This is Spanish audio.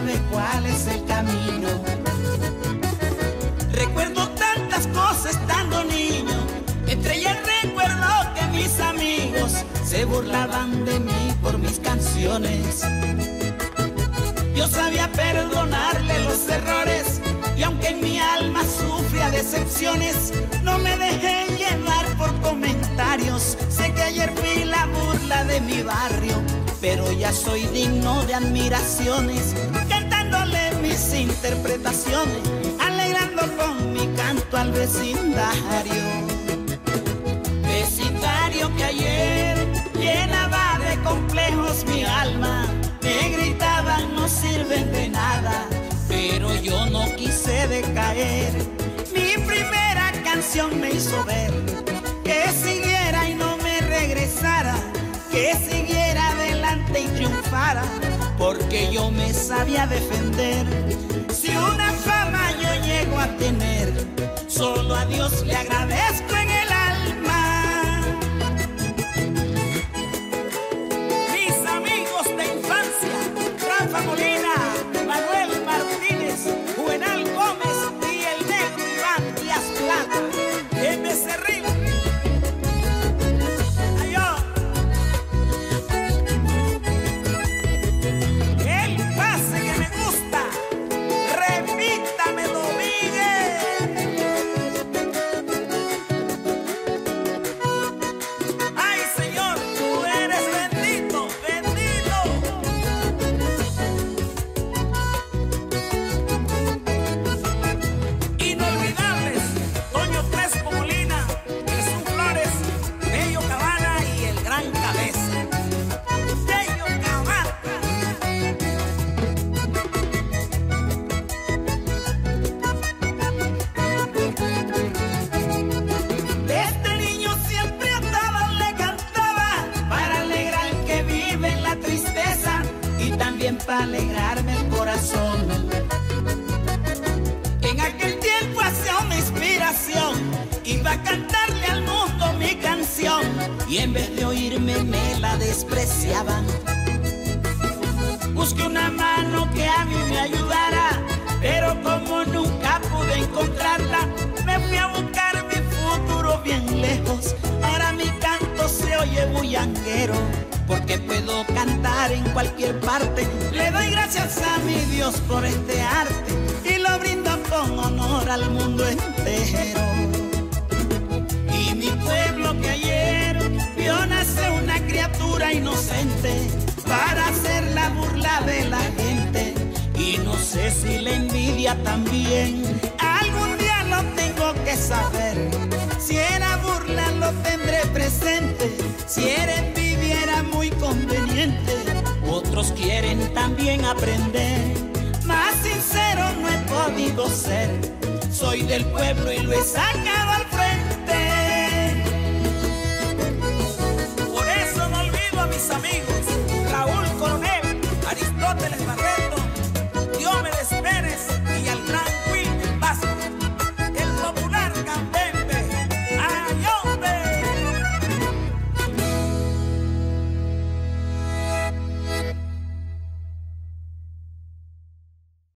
sabe cuál es el camino. Recuerdo tantas cosas estando niño, entre ellas recuerdo que mis amigos se burlaban de mí por mis canciones. Yo sabía perdonarle los errores y aunque en mi alma sufría decepciones, no me dejé llevar por comentarios. Sé que ayer vi la burla de mi barrio, pero ya soy digno de admiraciones. Al vecindario. Vecindario que ayer llenaba de complejos mi alma, me gritaban no sirven de nada, pero yo no quise decaer. Mi primera canción me hizo ver que siguiera y no me regresara, que siguiera adelante y triunfara, porque yo me sabía defender. Si una fama yo llego a tener, Dios le agradezco alegrarme el corazón. En aquel tiempo hacía una inspiración, iba a cantarle al mundo mi canción y en vez de oírme me la despreciaban. Busqué una mano que a mí me ayudara, pero como nunca pude encontrarla, me fui a buscar mi futuro bien lejos. Ahora mi canto se oye bullanguero, porque puedo cantar en cualquier parte. Gracias a mi Dios por este arte y lo brindo con honor al mundo entero. Y mi pueblo que ayer vio nacer una criatura inocente para hacer la burla de la gente. Y no sé si la envidia también, algún día lo tengo que saber. Si era burla lo tendré presente, si era envidia era muy conveniente. Otros quieren también aprender, más sincero no he podido ser. Soy del pueblo y lo he sacado al frente